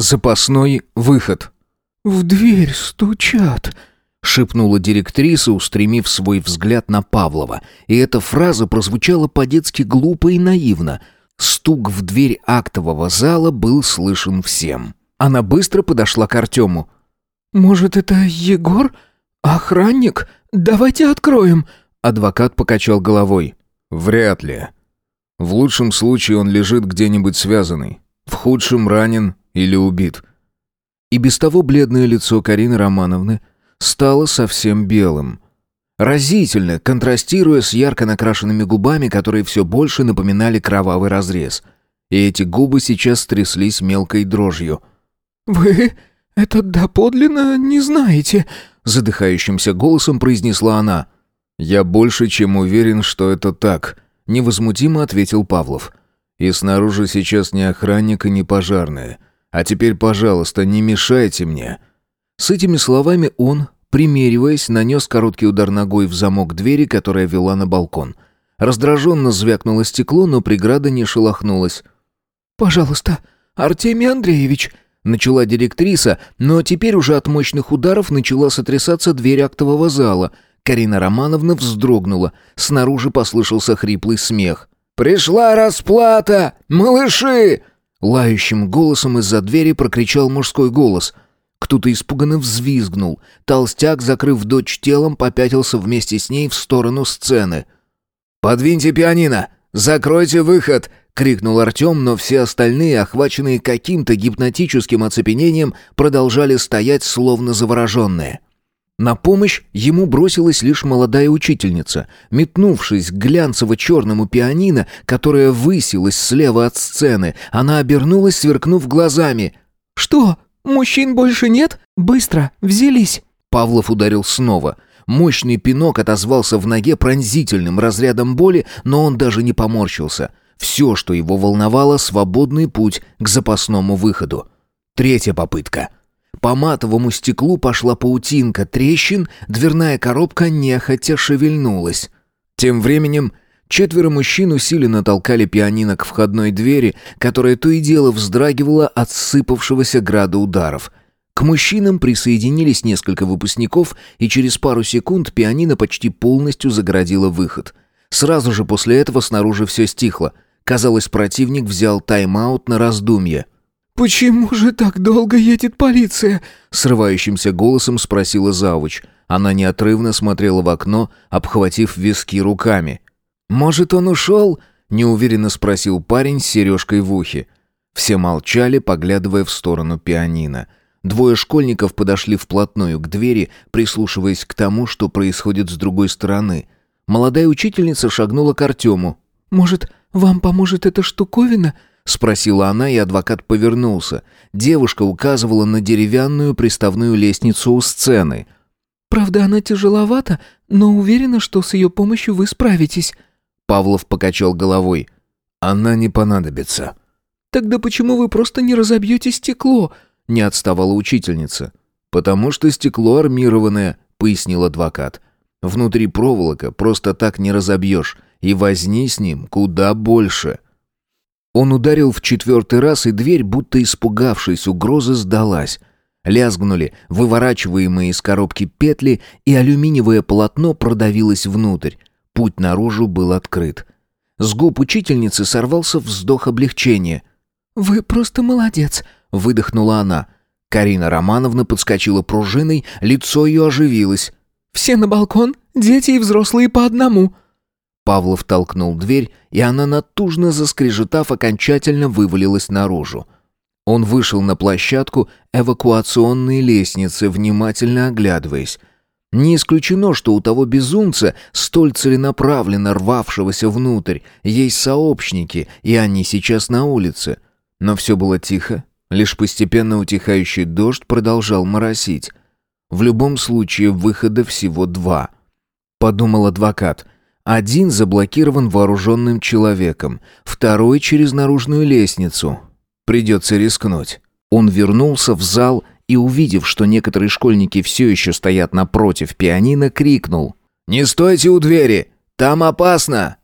Запасной выход. «В дверь стучат», — шепнула директриса, устремив свой взгляд на Павлова. И эта фраза прозвучала по-детски глупо и наивно. Стук в дверь актового зала был слышен всем. Она быстро подошла к Артему. «Может, это Егор? Охранник? Давайте откроем!» Адвокат покачал головой. «Вряд ли. В лучшем случае он лежит где-нибудь связанный. В худшем ранен или убит». И без того бледное лицо Карины Романовны стало совсем белым. Разительно, контрастируя с ярко накрашенными губами, которые все больше напоминали кровавый разрез. И эти губы сейчас тряслись мелкой дрожью. «Вы это доподлинно не знаете?» Задыхающимся голосом произнесла она. «Я больше чем уверен, что это так», — невозмутимо ответил Павлов. «И снаружи сейчас ни охранник и ни пожарные. А теперь, пожалуйста, не мешайте мне». С этими словами он, примериваясь, нанес короткий удар ногой в замок двери, которая вела на балкон. Раздраженно звякнуло стекло, но преграда не шелохнулась. «Пожалуйста, Артемий Андреевич», Начала директриса, но теперь уже от мощных ударов начала сотрясаться дверь актового зала. Карина Романовна вздрогнула. Снаружи послышался хриплый смех. «Пришла расплата! Малыши!» Лающим голосом из-за двери прокричал мужской голос. Кто-то испуганно взвизгнул. Толстяк, закрыв дочь телом, попятился вместе с ней в сторону сцены. «Подвиньте пианино! Закройте выход!» — крикнул Артем, но все остальные, охваченные каким-то гипнотическим оцепенением, продолжали стоять словно завороженные. На помощь ему бросилась лишь молодая учительница. Метнувшись к глянцево-черному пианино, которое высилось слева от сцены, она обернулась, сверкнув глазами. «Что, мужчин больше нет? Быстро, взялись!» Павлов ударил снова. Мощный пинок отозвался в ноге пронзительным разрядом боли, но он даже не поморщился. Все, что его волновало, свободный путь к запасному выходу. Третья попытка. По матовому стеклу пошла паутинка трещин, дверная коробка нехотя шевельнулась. Тем временем четверо мужчин усиленно толкали пианино к входной двери, которая то и дело вздрагивала от сыпавшегося града ударов. К мужчинам присоединились несколько выпускников, и через пару секунд пианино почти полностью загородило выход. Сразу же после этого снаружи все стихло — Казалось, противник взял тайм-аут на раздумье. «Почему же так долго едет полиция?» Срывающимся голосом спросила завуч. Она неотрывно смотрела в окно, обхватив виски руками. «Может, он ушел?» — неуверенно спросил парень с сережкой в ухе. Все молчали, поглядывая в сторону пианино. Двое школьников подошли вплотную к двери, прислушиваясь к тому, что происходит с другой стороны. Молодая учительница шагнула к Артему. «Может, «Вам поможет эта штуковина?» — спросила она, и адвокат повернулся. Девушка указывала на деревянную приставную лестницу у сцены. «Правда, она тяжеловата, но уверена, что с ее помощью вы справитесь». Павлов покачал головой. «Она не понадобится». «Тогда почему вы просто не разобьете стекло?» — не отставала учительница. «Потому что стекло армированное», — пояснил адвокат. «Внутри проволока просто так не разобьешь и возни с ним куда больше. Он ударил в четвертый раз, и дверь, будто испугавшись угрозы, сдалась. Лязгнули выворачиваемые из коробки петли, и алюминиевое полотно продавилось внутрь. Путь наружу был открыт. С губ учительницы сорвался вздох облегчения. «Вы просто молодец», — выдохнула она. Карина Романовна подскочила пружиной, лицо ее оживилось. «Все на балкон, дети и взрослые по одному», Павлов толкнул дверь, и она, натужно заскрежетав, окончательно вывалилась наружу. Он вышел на площадку эвакуационной лестницы, внимательно оглядываясь. Не исключено, что у того безумца, столь целенаправленно рвавшегося внутрь, есть сообщники, и они сейчас на улице. Но все было тихо, лишь постепенно утихающий дождь продолжал моросить. В любом случае выхода всего два. Подумал адвокат. Один заблокирован вооруженным человеком, второй через наружную лестницу. Придется рискнуть. Он вернулся в зал и, увидев, что некоторые школьники все еще стоят напротив пианино, крикнул «Не стойте у двери! Там опасно!»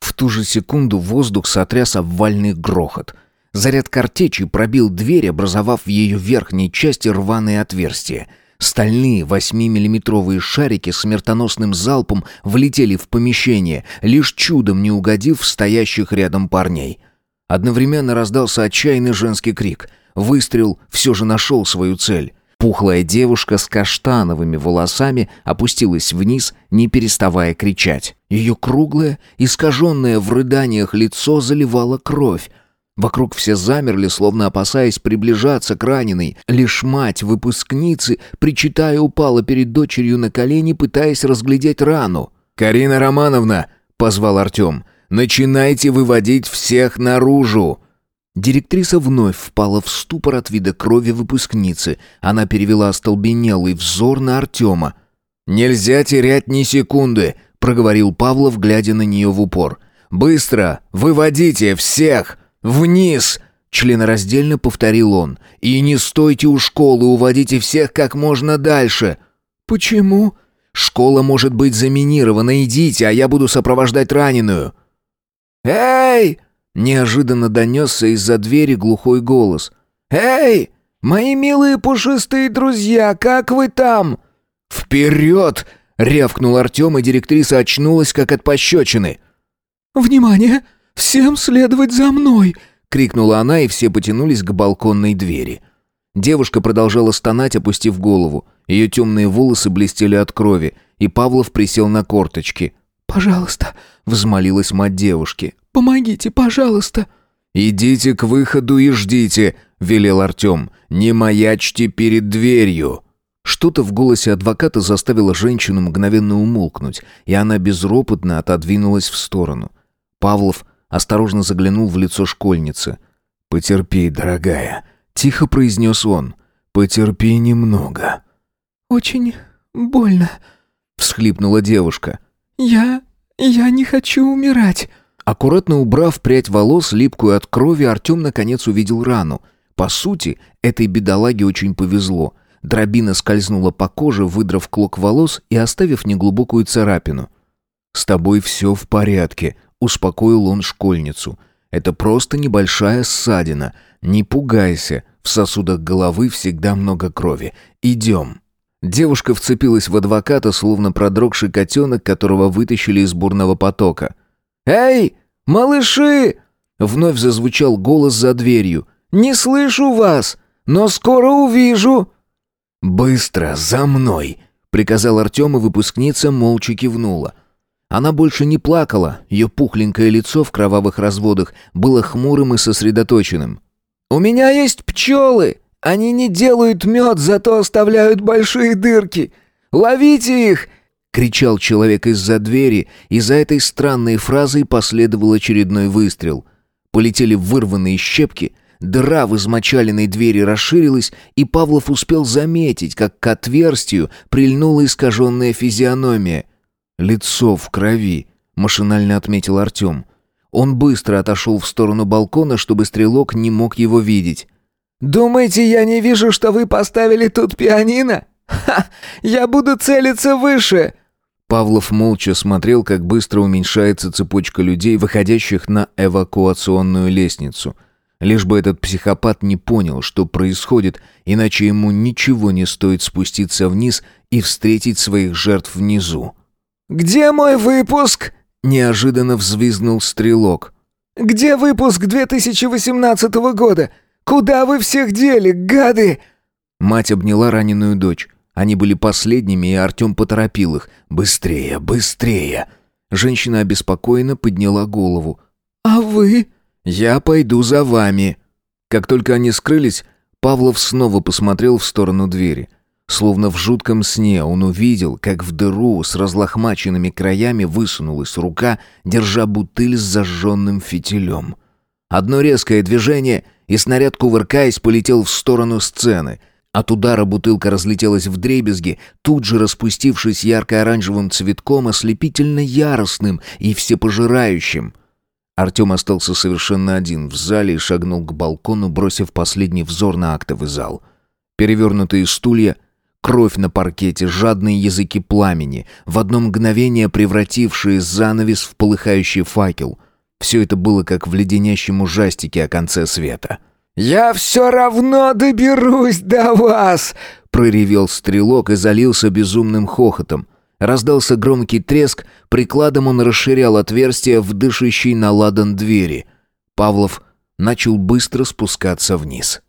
В ту же секунду воздух сотряс обвальный грохот. Заряд картечи пробил дверь, образовав в ее верхней части рваные отверстия. Стальные восьмимиллиметровые шарики смертоносным залпом влетели в помещение, лишь чудом не угодив в стоящих рядом парней. Одновременно раздался отчаянный женский крик. Выстрел все же нашел свою цель. Пухлая девушка с каштановыми волосами опустилась вниз, не переставая кричать. Ее круглое, искаженное в рыданиях лицо заливало кровь. Вокруг все замерли, словно опасаясь приближаться к раненой. Лишь мать выпускницы, причитая, упала перед дочерью на колени, пытаясь разглядеть рану. «Карина Романовна!» — позвал Артем. «Начинайте выводить всех наружу!» Директриса вновь впала в ступор от вида крови выпускницы. Она перевела остолбенелый взор на Артема. «Нельзя терять ни секунды», — проговорил Павлов, глядя на нее в упор. «Быстро! Выводите всех! Вниз!» Членораздельно повторил он. «И не стойте у школы, уводите всех как можно дальше!» «Почему?» «Школа может быть заминирована, идите, а я буду сопровождать раненую!» «Эй!» Неожиданно донесся из-за двери глухой голос. «Эй, мои милые пушистые друзья, как вы там?» «Вперед!» — рявкнул Артем, и директриса очнулась, как от пощечины. «Внимание! Всем следовать за мной!» — крикнула она, и все потянулись к балконной двери. Девушка продолжала стонать, опустив голову. Ее темные волосы блестели от крови, и Павлов присел на корточки. «Пожалуйста», — взмолилась мать девушки. Помогите, пожалуйста!» «Идите к выходу и ждите», — велел Артем. «Не маячьте перед дверью». Что-то в голосе адвоката заставило женщину мгновенно умолкнуть, и она безропотно отодвинулась в сторону. Павлов осторожно заглянул в лицо школьницы. «Потерпи, дорогая», — тихо произнес он. «Потерпи немного». «Очень больно», — всхлипнула девушка. «Я... я не хочу умирать». Аккуратно убрав прядь волос, липкую от крови, Артем наконец увидел рану. По сути, этой бедолаге очень повезло. Дробина скользнула по коже, выдрав клок волос и оставив неглубокую царапину. «С тобой все в порядке», — успокоил он школьницу. «Это просто небольшая ссадина. Не пугайся, в сосудах головы всегда много крови. Идем». Девушка вцепилась в адвоката, словно продрогший котенок, которого вытащили из бурного потока. «Эй, малыши!» Вновь зазвучал голос за дверью. «Не слышу вас, но скоро увижу!» «Быстро, за мной!» — приказал Артем, и выпускница молча кивнула. Она больше не плакала, ее пухленькое лицо в кровавых разводах было хмурым и сосредоточенным. «У меня есть пчелы! Они не делают мед, зато оставляют большие дырки! Ловите их — кричал человек из-за двери, и за этой странной фразой последовал очередной выстрел. Полетели вырванные щепки, дыра в измочаленной двери расширилась, и Павлов успел заметить, как к отверстию прильнула искаженная физиономия. «Лицо в крови», — машинально отметил Артем. Он быстро отошел в сторону балкона, чтобы стрелок не мог его видеть. «Думаете, я не вижу, что вы поставили тут пианино? Ха! Я буду целиться выше!» Павлов молча смотрел, как быстро уменьшается цепочка людей, выходящих на эвакуационную лестницу. Лишь бы этот психопат не понял, что происходит, иначе ему ничего не стоит спуститься вниз и встретить своих жертв внизу. «Где мой выпуск?» — неожиданно взвизгнул стрелок. «Где выпуск 2018 года? Куда вы всех дели, гады?» Мать обняла раненую дочь. Они были последними, и Артем поторопил их. «Быстрее, быстрее!» Женщина обеспокоенно подняла голову. «А вы?» «Я пойду за вами». Как только они скрылись, Павлов снова посмотрел в сторону двери. Словно в жутком сне он увидел, как в дыру с разлохмаченными краями высунулась рука, держа бутыль с зажженным фитилем. Одно резкое движение, и снаряд, кувыркаясь, полетел в сторону сцены — от удара бутылка разлетелась в дребезги, тут же распустившись ярко-оранжевым цветком, ослепительно яростным и всепожирающим. Артем остался совершенно один в зале и шагнул к балкону, бросив последний взор на актовый зал. Перевернутые стулья, кровь на паркете, жадные языки пламени, в одно мгновение превратившие занавес в полыхающий факел. Все это было как в леденящем ужастике о конце света. «Я все равно доберусь до вас!» — проревел стрелок и залился безумным хохотом. Раздался громкий треск, прикладом он расширял отверстие в дышащей на ладан двери. Павлов начал быстро спускаться вниз.